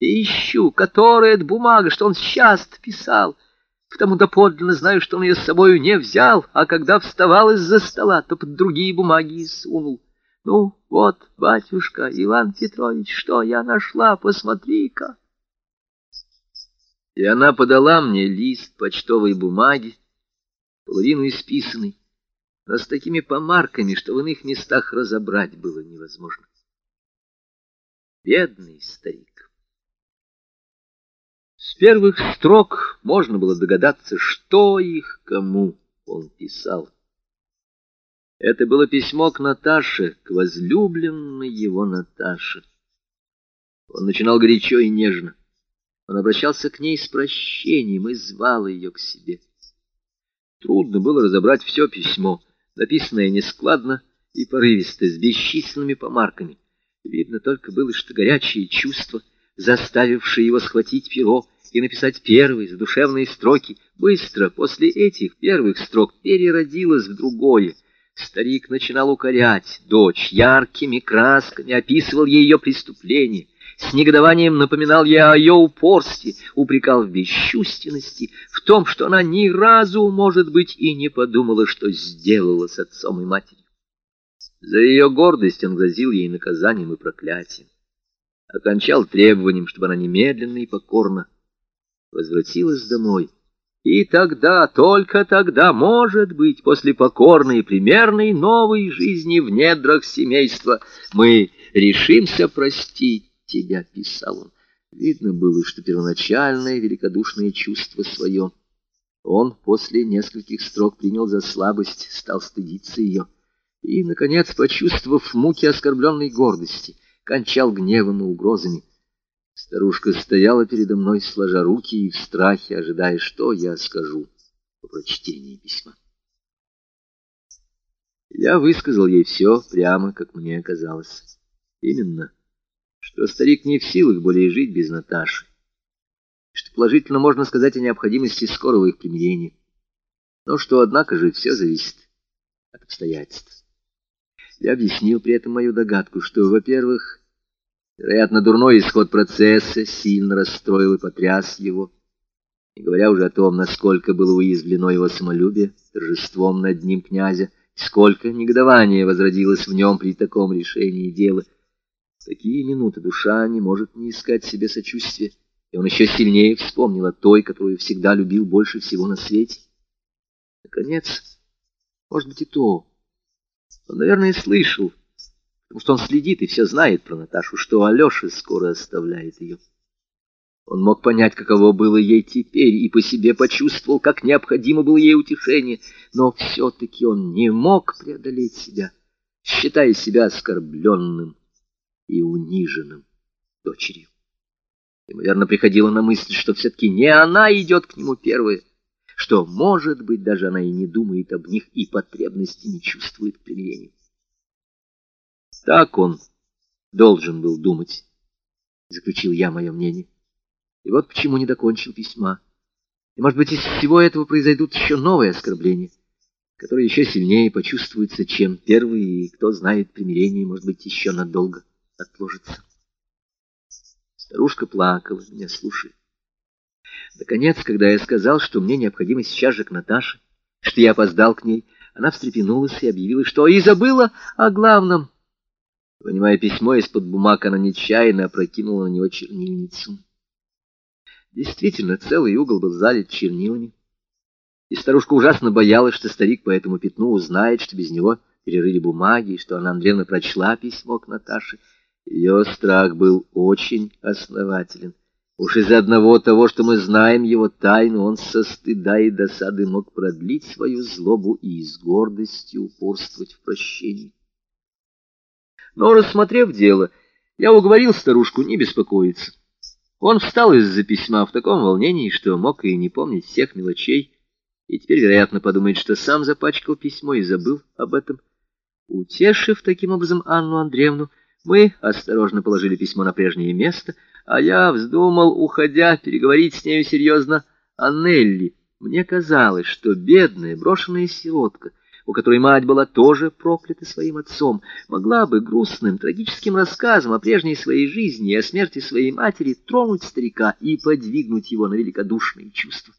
ищу, которая это бумага, что он сейчас писал. Потому доподлинно знаю, что он ее с собою не взял, а когда вставал из-за стола, то под другие бумаги и сунул. Ну, вот, батюшка, Иван Петрович, что я нашла, посмотри-ка. И она подала мне лист почтовой бумаги, половину исписанный, но с такими помарками, что в иных местах разобрать было невозможно. Бедный старик. Первых строк можно было догадаться, что их кому он писал. Это было письмо к Наташе, к возлюбленной его Наташе. Он начинал горячо и нежно. Он обращался к ней с прощением и звал ее к себе. Трудно было разобрать все письмо, написанное нескладно и порывисто, с бесчисленными помарками. Видно только было, что горячие чувства, заставившие его схватить перо и написать первые задушевные строки, быстро после этих первых строк переродилось в другое — Старик начинал укорять дочь, яркими красками описывал ей ее преступление, с негодованием напоминал ей о ее упорстве, упрекал в бесчувственности, в том, что она ни разу, может быть, и не подумала, что сделала с отцом и матерью. За ее гордость он грозил ей наказанием и проклятием, окончал требованием, чтобы она немедленно и покорно возвратилась домой, и тогда, только тогда, может быть, после покорной и примерной новой жизни в недрах семейства, мы решимся простить тебя, — писал он. Видно было, что первоначальное великодушное чувство свое он после нескольких строк принял за слабость, стал стыдиться ее. И, наконец, почувствовав муки оскорбленной гордости, кончал гневом и угрозами. Старушка стояла передо мной, сложа руки и в страхе, ожидая, что я скажу по прочтении письма. Я высказал ей все прямо, как мне казалось. Именно, что старик не в силах более жить без Наташи, что положительно можно сказать о необходимости скорого их примирения, но что, однако же, все зависит от обстоятельств. Я объяснил при этом мою догадку, что, во-первых, Вероятно, дурной исход процесса сильно расстроил и потряс его, не говоря уже о том, насколько было уязвлено его самолюбие торжеством над ним князя, сколько негодования возродилось в нем при таком решении дела. В такие минуты душа не может не искать себе сочувствия, и он еще сильнее вспомнил о той, которую всегда любил больше всего на свете. Наконец, может быть и то. Он, наверное, слышал, потому что он следит и все знает про Наташу, что Алеша скоро оставляет ее. Он мог понять, каково было ей теперь, и по себе почувствовал, как необходимо было ей утешение, но все-таки он не мог преодолеть себя, считая себя оскорбленным и униженным дочерью. Ему, верно, приходило на мысль, что все-таки не она идет к нему первая, что, может быть, даже она и не думает об них, и потребности не чувствует к примирению. Так он должен был думать, заключил я мое мнение. И вот почему не докончил письма. И, может быть, из всего этого произойдут еще новые оскорбления, которые еще сильнее почувствуются, чем первые, и, кто знает, примирение, может быть, еще надолго отложится. Старушка плакала, меня слушая. Наконец, когда я сказал, что мне необходимо сейчас же к Наташе, что я опоздал к ней, она встрепенулась и объявила, что и забыла о главном — Вынимая письмо из-под бумаг, она нечаянно опрокинула на него чернильницу. Действительно, целый угол был залит чернилами. И старушка ужасно боялась, что старик по этому пятну узнает, что без него перерыли бумаги, и что Анна Андреевна прочла письмо к Наташе. Ее страх был очень основателен. Уж из-за одного того, что мы знаем его тайну, он со стыда и досады мог продлить свою злобу и с гордостью упорствовать в прощении. Но, рассмотрев дело, я уговорил старушку не беспокоиться. Он встал из-за письма в таком волнении, что мог и не помнить всех мелочей, и теперь, вероятно, подумает, что сам запачкал письмо и забыл об этом. Утешив таким образом Анну Андреевну, мы осторожно положили письмо на прежнее место, а я вздумал, уходя, переговорить с нею серьезно о Нелли. Мне казалось, что бедная брошенная сиротка — у которой мать была тоже проклята своим отцом, могла бы грустным, трагическим рассказом о прежней своей жизни и о смерти своей матери тронуть старика и подвигнуть его на великодушные чувства.